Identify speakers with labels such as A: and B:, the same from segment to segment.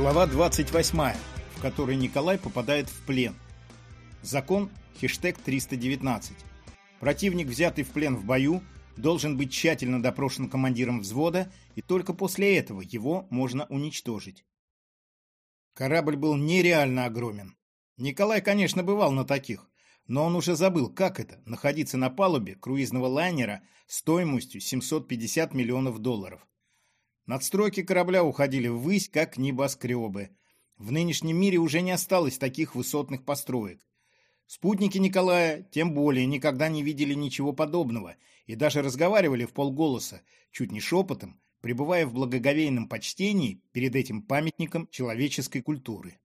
A: Глава 28, в которой Николай попадает в плен. Закон хештег 319. Противник, взятый в плен в бою, должен быть тщательно допрошен командиром взвода, и только после этого его можно уничтожить. Корабль был нереально огромен. Николай, конечно, бывал на таких, но он уже забыл, как это – находиться на палубе круизного лайнера стоимостью 750 миллионов долларов. Надстройки корабля уходили ввысь, как небоскребы. В нынешнем мире уже не осталось таких высотных построек. Спутники Николая тем более никогда не видели ничего подобного и даже разговаривали в полголоса, чуть не шепотом, пребывая в благоговейном почтении перед этим памятником человеческой культуры.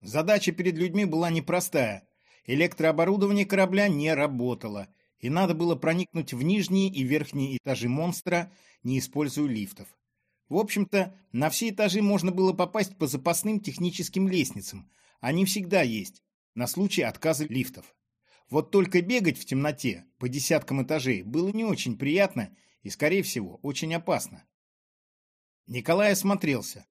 A: Задача перед людьми была непростая. Электрооборудование корабля не работало, и надо было проникнуть в нижние и верхние этажи монстра, не используя лифтов. В общем-то, на все этажи можно было попасть по запасным техническим лестницам. Они всегда есть, на случай отказа лифтов. Вот только бегать в темноте по десяткам этажей было не очень приятно и, скорее всего, очень опасно. Николай осмотрелся.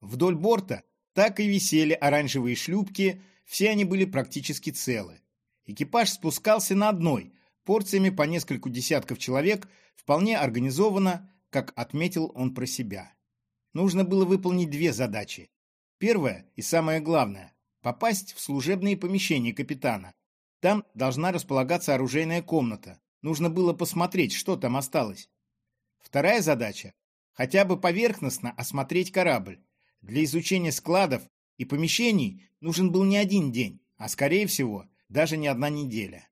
A: Вдоль борта так и висели оранжевые шлюпки, все они были практически целы. Экипаж спускался на одной, порциями по нескольку десятков человек, вполне организованно, как отметил он про себя. Нужно было выполнить две задачи. Первая и самое главное – попасть в служебные помещения капитана. Там должна располагаться оружейная комната. Нужно было посмотреть, что там осталось. Вторая задача – хотя бы поверхностно осмотреть корабль. Для изучения складов и помещений нужен был не один день, а, скорее всего, даже не одна неделя.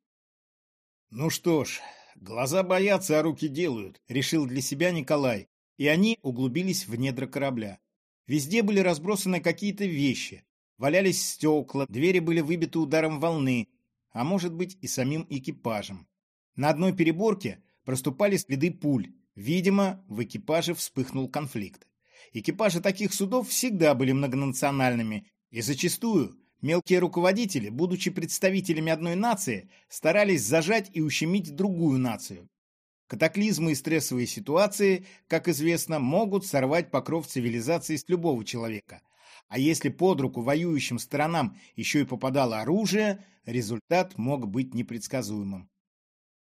A: Ну что ж, Глаза боятся, а руки делают, решил для себя Николай, и они углубились в недра корабля. Везде были разбросаны какие-то вещи. Валялись стекла, двери были выбиты ударом волны, а может быть и самим экипажем. На одной переборке проступали следы пуль. Видимо, в экипаже вспыхнул конфликт. Экипажи таких судов всегда были многонациональными, и зачастую Мелкие руководители, будучи представителями одной нации, старались зажать и ущемить другую нацию. Катаклизмы и стрессовые ситуации, как известно, могут сорвать покров цивилизации с любого человека. А если под руку воюющим сторонам еще и попадало оружие, результат мог быть непредсказуемым.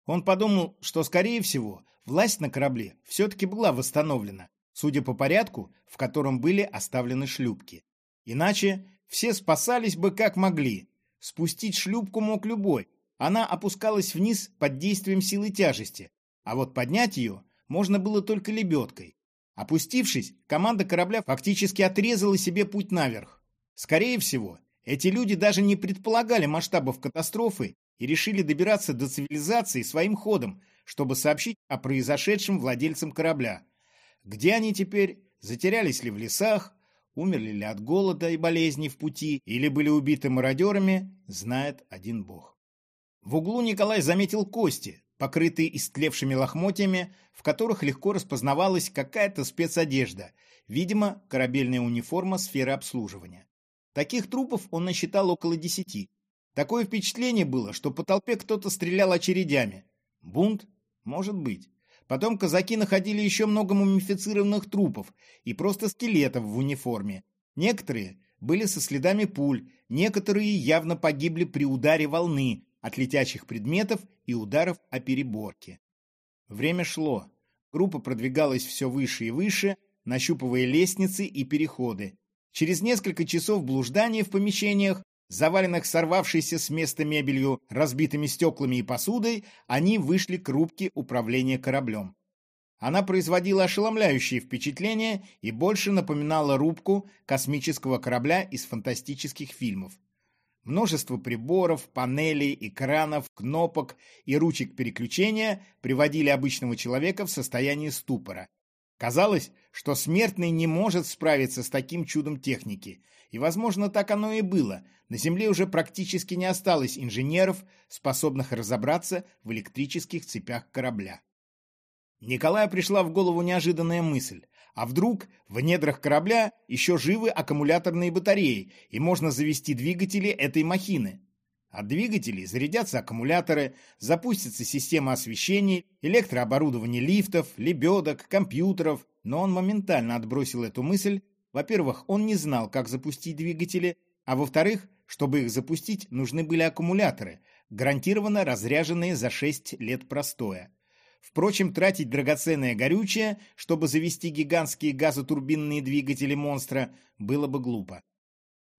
A: Он подумал, что, скорее всего, власть на корабле все-таки была восстановлена, судя по порядку, в котором были оставлены шлюпки. Иначе все спасались бы как могли. Спустить шлюпку мог любой. Она опускалась вниз под действием силы тяжести, а вот поднять ее можно было только лебедкой. Опустившись, команда корабля фактически отрезала себе путь наверх. Скорее всего, эти люди даже не предполагали масштабов катастрофы и решили добираться до цивилизации своим ходом, чтобы сообщить о произошедшем владельцам корабля. Где они теперь? Затерялись ли в лесах? Умерли ли от голода и болезней в пути или были убиты мародерами, знает один бог. В углу Николай заметил кости, покрытые истлевшими лохмотьями, в которых легко распознавалась какая-то спецодежда, видимо, корабельная униформа сферы обслуживания. Таких трупов он насчитал около десяти. Такое впечатление было, что по толпе кто-то стрелял очередями. Бунт? Может быть. Потом казаки находили еще много мумифицированных трупов и просто скелетов в униформе. Некоторые были со следами пуль, некоторые явно погибли при ударе волны от летящих предметов и ударов о переборке. Время шло. Группа продвигалась все выше и выше, нащупывая лестницы и переходы. Через несколько часов блуждания в помещениях, заваленных сорвавшейся с места мебелью, разбитыми стеклами и посудой, они вышли к рубке управления кораблем. Она производила ошеломляющее впечатление и больше напоминала рубку космического корабля из фантастических фильмов. Множество приборов, панелей, экранов, кнопок и ручек переключения приводили обычного человека в состояние ступора. Казалось, что смертный не может справиться с таким чудом техники. И, возможно, так оно и было. На Земле уже практически не осталось инженеров, способных разобраться в электрических цепях корабля. Николаю пришла в голову неожиданная мысль. А вдруг в недрах корабля еще живы аккумуляторные батареи, и можно завести двигатели этой махины? От двигателей зарядятся аккумуляторы, запустится система освещения, электрооборудование лифтов, лебедок, компьютеров, но он моментально отбросил эту мысль, во-первых, он не знал, как запустить двигатели, а во-вторых, чтобы их запустить, нужны были аккумуляторы, гарантированно разряженные за 6 лет простоя. Впрочем, тратить драгоценное горючее, чтобы завести гигантские газотурбинные двигатели монстра, было бы глупо.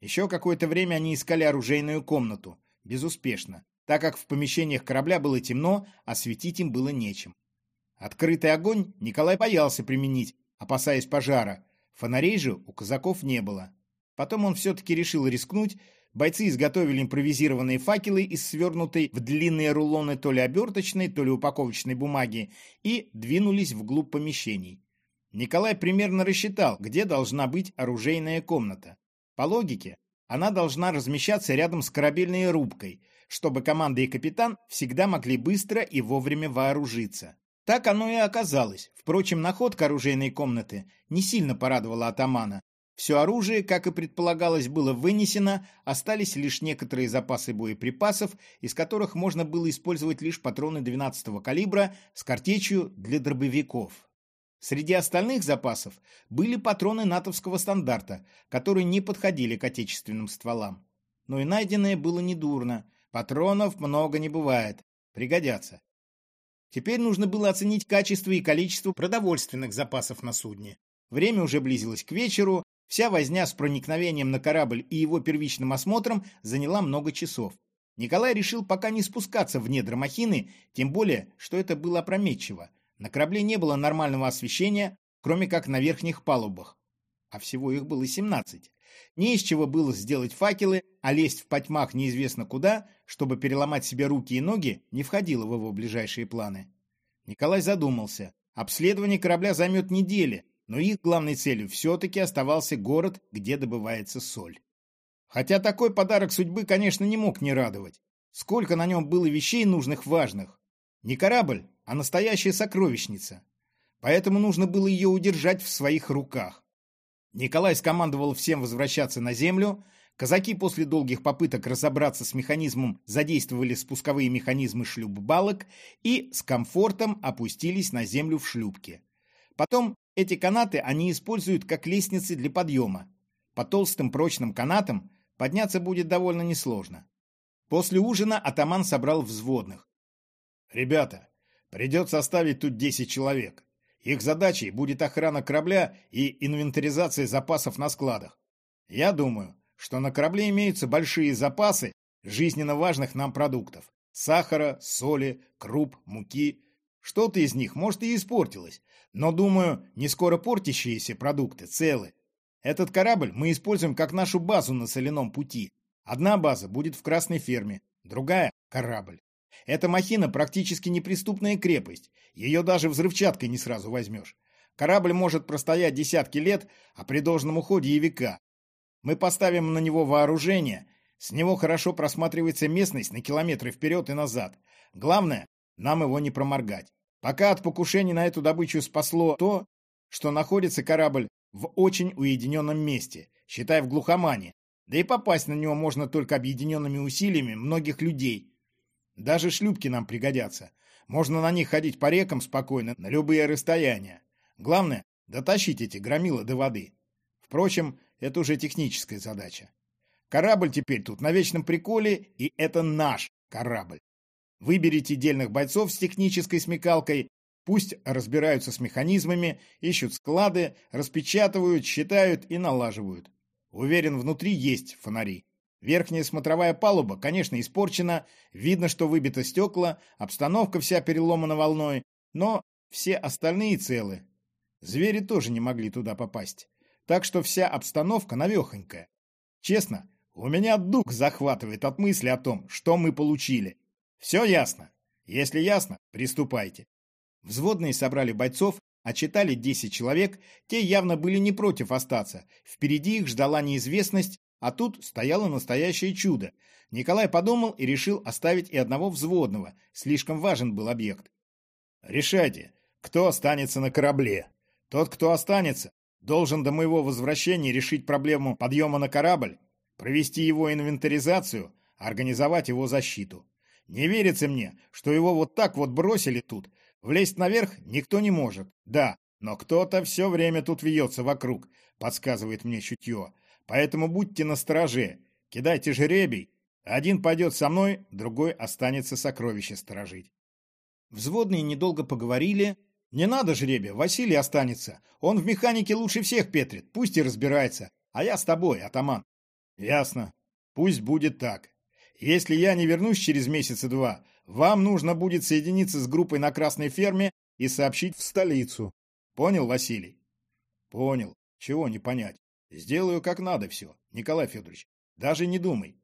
A: Еще какое-то время они искали оружейную комнату. Безуспешно, так как в помещениях корабля было темно, а светить им было нечем. Открытый огонь Николай боялся применить, опасаясь пожара. Фонарей же у казаков не было. Потом он все-таки решил рискнуть. Бойцы изготовили импровизированные факелы из свернутой в длинные рулоны то ли оберточной, то ли упаковочной бумаги и двинулись вглубь помещений. Николай примерно рассчитал, где должна быть оружейная комната. По логике, она должна размещаться рядом с корабельной рубкой, чтобы команда и капитан всегда могли быстро и вовремя вооружиться. Так оно и оказалось. Впрочем, находка оружейной комнаты не сильно порадовала атамана. Все оружие, как и предполагалось, было вынесено, остались лишь некоторые запасы боеприпасов, из которых можно было использовать лишь патроны 12-го калибра с картечью для дробовиков. Среди остальных запасов были патроны натовского стандарта, которые не подходили к отечественным стволам. Но и найденное было недурно. Патронов много не бывает. Пригодятся. Теперь нужно было оценить качество и количество продовольственных запасов на судне. Время уже близилось к вечеру, вся возня с проникновением на корабль и его первичным осмотром заняла много часов. Николай решил пока не спускаться в недра махины, тем более, что это было опрометчиво. На корабле не было нормального освещения, кроме как на верхних палубах. А всего их было 17. Не из чего было сделать факелы, а лезть в потьмах неизвестно куда, чтобы переломать себе руки и ноги, не входило в его ближайшие планы. Николай задумался. Обследование корабля займет недели, но их главной целью все-таки оставался город, где добывается соль. Хотя такой подарок судьбы, конечно, не мог не радовать. Сколько на нем было вещей нужных важных. Не корабль, а настоящая сокровищница. Поэтому нужно было ее удержать в своих руках. Николай скомандовал всем возвращаться на землю. Казаки после долгих попыток разобраться с механизмом задействовали спусковые механизмы шлюп-балок и с комфортом опустились на землю в шлюпке. Потом эти канаты они используют как лестницы для подъема. По толстым прочным канатам подняться будет довольно несложно. После ужина атаман собрал взводных. «Ребята, придется оставить тут 10 человек. Их задачей будет охрана корабля и инвентаризация запасов на складах. Я думаю, что на корабле имеются большие запасы жизненно важных нам продуктов. Сахара, соли, круп, муки. Что-то из них, может, и испортилось. Но, думаю, не скоро портящиеся продукты целы. Этот корабль мы используем как нашу базу на соляном пути. Одна база будет в Красной ферме, другая – корабль. Эта махина практически неприступная крепость. Ее даже взрывчаткой не сразу возьмешь. Корабль может простоять десятки лет, а при должном уходе и века. Мы поставим на него вооружение. С него хорошо просматривается местность на километры вперед и назад. Главное, нам его не проморгать. Пока от покушений на эту добычу спасло то, что находится корабль в очень уединенном месте, считай в глухомане. Да и попасть на него можно только объединенными усилиями многих людей, даже шлюпки нам пригодятся. Можно на них ходить по рекам спокойно, на любые расстояния. Главное, дотащить эти громилы до воды. Впрочем, это уже техническая задача. Корабль теперь тут на вечном приколе, и это наш корабль. Выберите дельных бойцов с технической смекалкой, пусть разбираются с механизмами, ищут склады, распечатывают, считают и налаживают. Уверен, внутри есть фонари. Верхняя смотровая палуба, конечно, испорчена, видно, что выбито стекла, обстановка вся переломана волной, но все остальные целы. Звери тоже не могли туда попасть. Так что вся обстановка навехонькая. Честно, у меня дух захватывает от мысли о том, что мы получили. Все ясно? Если ясно, приступайте. Взводные собрали бойцов, отчитали 10 человек, те явно были не против остаться. Впереди их ждала неизвестность, а тут стояло настоящее чудо. Николай подумал и решил оставить и одного взводного. Слишком важен был объект. «Решайте, кто останется на корабле. Тот, кто останется, должен до моего возвращения решить проблему подъема на корабль, провести его инвентаризацию, организовать его защиту. Не верится мне, что его вот так вот бросили тут. Влезть наверх никто не может. Да, Но кто-то все время тут вьется вокруг, подсказывает мне чутье. Поэтому будьте настороже, кидайте жеребий. Один пойдет со мной, другой останется сокровище сторожить. Взводные недолго поговорили. Не надо жребия, Василий останется. Он в механике лучше всех петрит, пусть и разбирается. А я с тобой, атаман. Ясно. Пусть будет так. Если я не вернусь через месяца два, вам нужно будет соединиться с группой на Красной ферме и сообщить в столицу. Понял, Василий? Понял. Чего не понять. Сделаю как надо все, Николай Федорович. Даже не думай.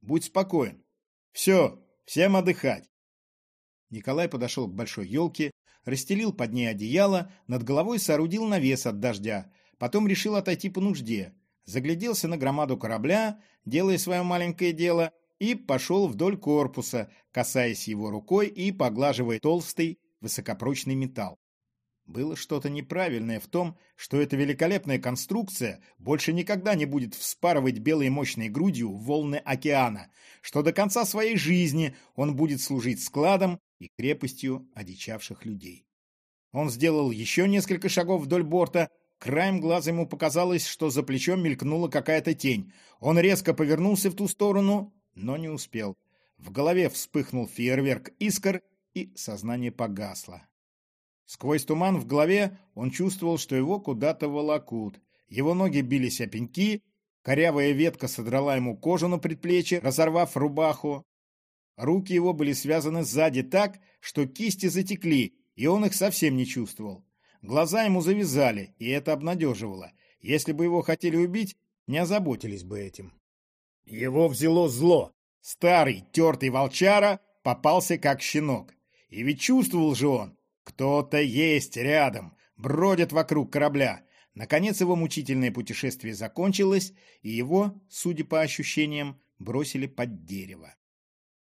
A: Будь спокоен. Все, всем отдыхать. Николай подошел к большой елке, расстелил под ней одеяло, над головой соорудил навес от дождя, потом решил отойти по нужде, загляделся на громаду корабля, делая свое маленькое дело, и пошел вдоль корпуса, касаясь его рукой и поглаживая толстый высокопрочный металл. Было что-то неправильное в том, что эта великолепная конструкция больше никогда не будет вспарывать белой мощной грудью волны океана, что до конца своей жизни он будет служить складом и крепостью одичавших людей. Он сделал еще несколько шагов вдоль борта, краем глаза ему показалось, что за плечом мелькнула какая-то тень. Он резко повернулся в ту сторону, но не успел. В голове вспыхнул фейерверк искр, и сознание погасло. Сквозь туман в голове он чувствовал, что его куда-то волокут. Его ноги бились о пеньки, корявая ветка содрала ему кожу на предплечье, разорвав рубаху. Руки его были связаны сзади так, что кисти затекли, и он их совсем не чувствовал. Глаза ему завязали, и это обнадеживало. Если бы его хотели убить, не озаботились бы этим. Его взяло зло. Старый, тертый волчара попался как щенок. И ведь чувствовал же он, кто-то есть рядом, бродит вокруг корабля. Наконец его мучительное путешествие закончилось, и его, судя по ощущениям, бросили под дерево.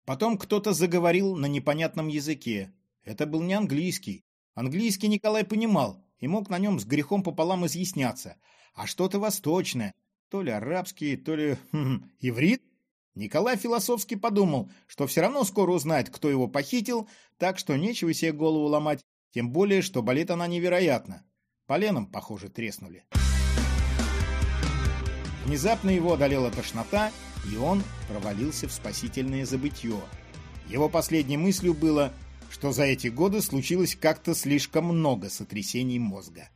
A: Потом кто-то заговорил на непонятном языке. Это был не английский. Английский Николай понимал и мог на нем с грехом пополам изъясняться. А что-то восточное, то ли арабский, то ли хм, иврит. Николай философски подумал, что все равно скоро узнает, кто его похитил, так что нечего себе голову ломать, тем более, что болит она невероятно. Поленом, похоже, треснули. Внезапно его одолела тошнота, и он провалился в спасительное забытье. Его последней мыслью было, что за эти годы случилось как-то слишком много сотрясений мозга.